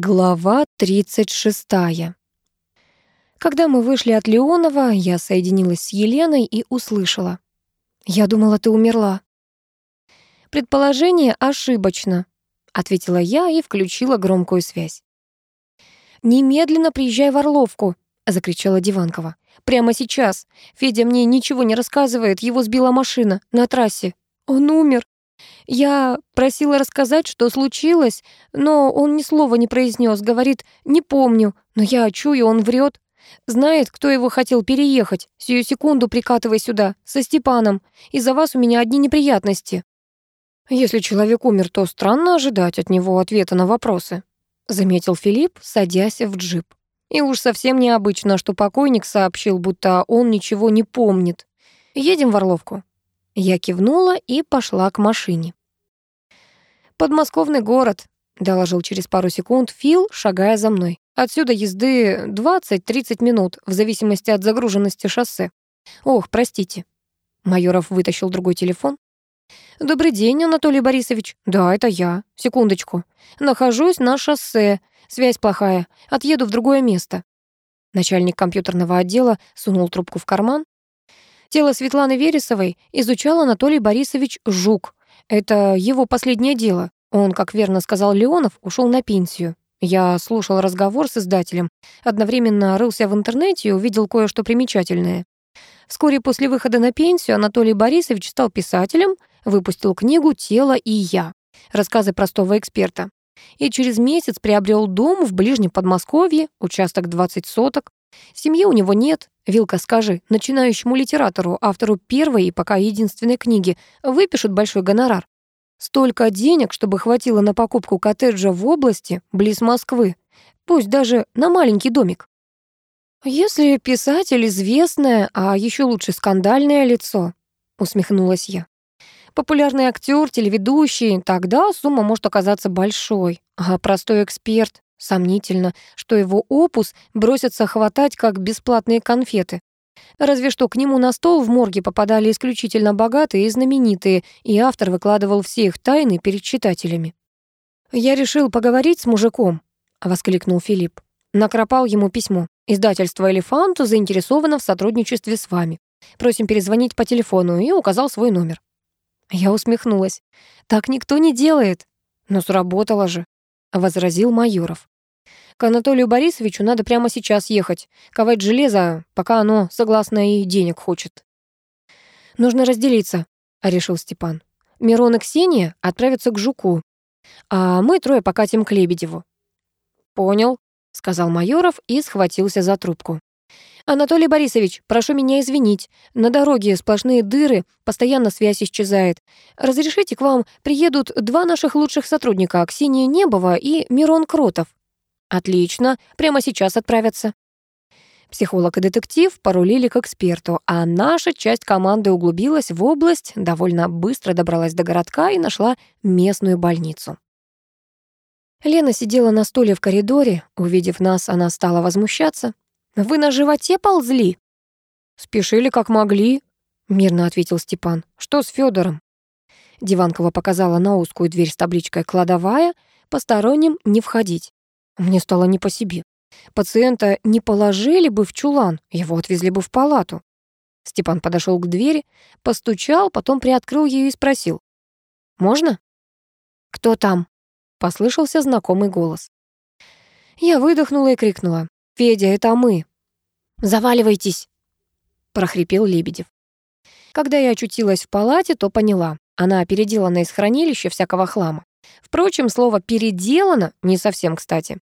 Глава 36. Когда мы вышли от Леонова, я соединилась с Еленой и услышала. «Я думала, ты умерла». «Предположение ошибочно», — ответила я и включила громкую связь. «Немедленно приезжай в Орловку», — закричала Диванкова. «Прямо сейчас. Федя мне ничего не рассказывает, его сбила машина на трассе. Он умер». Я просила рассказать, что случилось, но он ни слова не произнес, говорит «не помню», но я чую, он врет. Знает, кто его хотел переехать. Сию секунду прикатывай сюда, со Степаном. Из-за вас у меня одни неприятности. Если человек умер, то странно ожидать от него ответа на вопросы, заметил Филипп, садясь в джип. И уж совсем необычно, что покойник сообщил, будто он ничего не помнит. Едем в Орловку. Я кивнула и пошла к машине. «Подмосковный город», — доложил через пару секунд Фил, шагая за мной. «Отсюда езды 20-30 минут, в зависимости от загруженности шоссе. Ох, простите». Майоров вытащил другой телефон. «Добрый день, Анатолий Борисович. Да, это я. Секундочку. Нахожусь на шоссе. Связь плохая. Отъеду в другое место». Начальник компьютерного отдела сунул трубку в карман, Тело Светланы Вересовой изучал Анатолий Борисович Жук. Это его последнее дело. Он, как верно сказал Леонов, ушел на пенсию. Я слушал разговор с издателем, одновременно рылся в интернете и увидел кое-что примечательное. Вскоре после выхода на пенсию Анатолий Борисович стал писателем, выпустил книгу «Тело и я», рассказы простого эксперта. И через месяц приобрел дом в ближнем Подмосковье, участок 20 соток. Семьи у него нет. Вилка, скажи, начинающему литератору, автору первой и пока единственной книги, выпишут большой гонорар. Столько денег, чтобы хватило на покупку коттеджа в области, близ Москвы. Пусть даже на маленький домик. «Если писатель известное, а еще лучше скандальное лицо», — усмехнулась я. «Популярный актер, телеведущий, тогда сумма может оказаться большой. А простой эксперт, Сомнительно, что его опус бросятся хватать, как бесплатные конфеты. Разве что к нему на стол в морге попадали исключительно богатые и знаменитые, и автор выкладывал все их тайны перед читателями. «Я решил поговорить с мужиком», — воскликнул Филипп. Накропал ему письмо. «Издательство «Элефант» заинтересовано в сотрудничестве с вами. Просим перезвонить по телефону» и указал свой номер. Я усмехнулась. «Так никто не делает». «Но сработало же», — возразил Майоров. «К Анатолию Борисовичу надо прямо сейчас ехать, ковать железо, пока оно, согласно, и денег хочет». «Нужно разделиться», — решил Степан. «Мирон и Ксения отправятся к Жуку, а мы трое покатим к Лебедеву». «Понял», — сказал Майоров и схватился за трубку. «Анатолий Борисович, прошу меня извинить. На дороге сплошные дыры, постоянно связь исчезает. Разрешите к вам приедут два наших лучших сотрудника, Ксения Небова и Мирон Кротов». «Отлично, прямо сейчас отправятся». Психолог и детектив порулили к эксперту, а наша часть команды углубилась в область, довольно быстро добралась до городка и нашла местную больницу. Лена сидела на стуле в коридоре. Увидев нас, она стала возмущаться. Вы на животе ползли?» «Спешили как могли», — мирно ответил Степан. «Что с Федором? Диванкова показала на узкую дверь с табличкой «Кладовая», посторонним не входить. Мне стало не по себе. Пациента не положили бы в чулан, его отвезли бы в палату. Степан подошел к двери, постучал, потом приоткрыл ее и спросил. «Можно?» «Кто там?» — послышался знакомый голос. Я выдохнула и крикнула. «Федя, это мы!» «Заваливайтесь!» — прохрипел Лебедев. Когда я очутилась в палате, то поняла. Она переделана из хранилища всякого хлама. Впрочем, слово «переделано» не совсем кстати.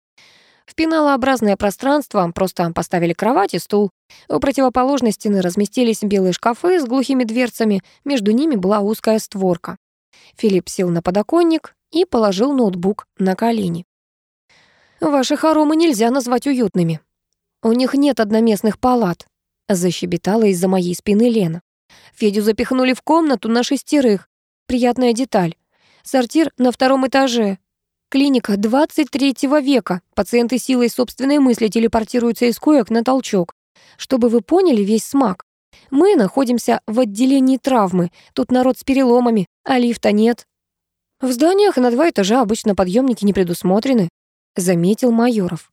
В пеналообразное пространство просто поставили кровать и стул. У противоположной стены разместились белые шкафы с глухими дверцами, между ними была узкая створка. Филипп сел на подоконник и положил ноутбук на колени. «Ваши хоромы нельзя назвать уютными», «У них нет одноместных палат», — защебетала из-за моей спины Лена. «Федю запихнули в комнату на шестерых. Приятная деталь. Сортир на втором этаже. Клиника 23 века. Пациенты силой собственной мысли телепортируются из коек на толчок. Чтобы вы поняли весь смак. Мы находимся в отделении травмы. Тут народ с переломами, а лифта нет. В зданиях на два этажа обычно подъемники не предусмотрены. — заметил Майоров.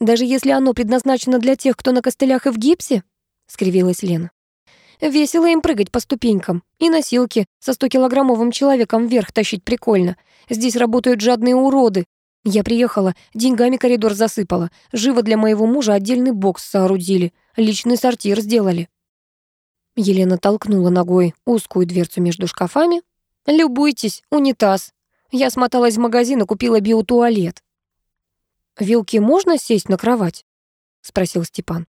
«Даже если оно предназначено для тех, кто на костылях и в гипсе?» — скривилась Лена. «Весело им прыгать по ступенькам. И носилки со 100-килограммовым человеком вверх тащить прикольно. Здесь работают жадные уроды. Я приехала, деньгами коридор засыпала. Живо для моего мужа отдельный бокс соорудили. Личный сортир сделали». Елена толкнула ногой узкую дверцу между шкафами. «Любуйтесь, унитаз. Я смоталась в магазин и купила биотуалет». «Вилки можно сесть на кровать?» — спросил Степан.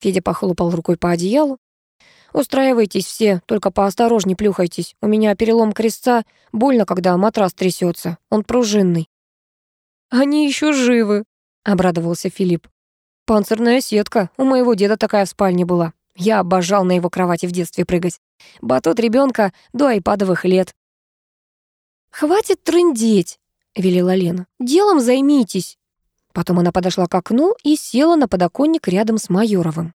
Федя похлопал рукой по одеялу. «Устраивайтесь все, только поосторожней плюхайтесь. У меня перелом крестца, больно, когда матрас трясется. Он пружинный». «Они еще живы», — обрадовался Филипп. «Панцирная сетка. У моего деда такая в спальне была. Я обожал на его кровати в детстве прыгать. Батут ребенка до айпадовых лет». «Хватит трындеть», — велела Лена. «Делом займитесь». Потом она подошла к окну и села на подоконник рядом с Майоровым.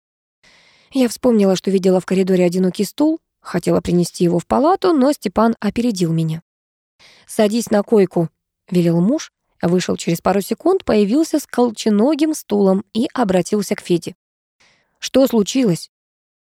Я вспомнила, что видела в коридоре одинокий стул, хотела принести его в палату, но Степан опередил меня. «Садись на койку», — велел муж, вышел через пару секунд, появился с колченогим стулом и обратился к Феде. «Что случилось?»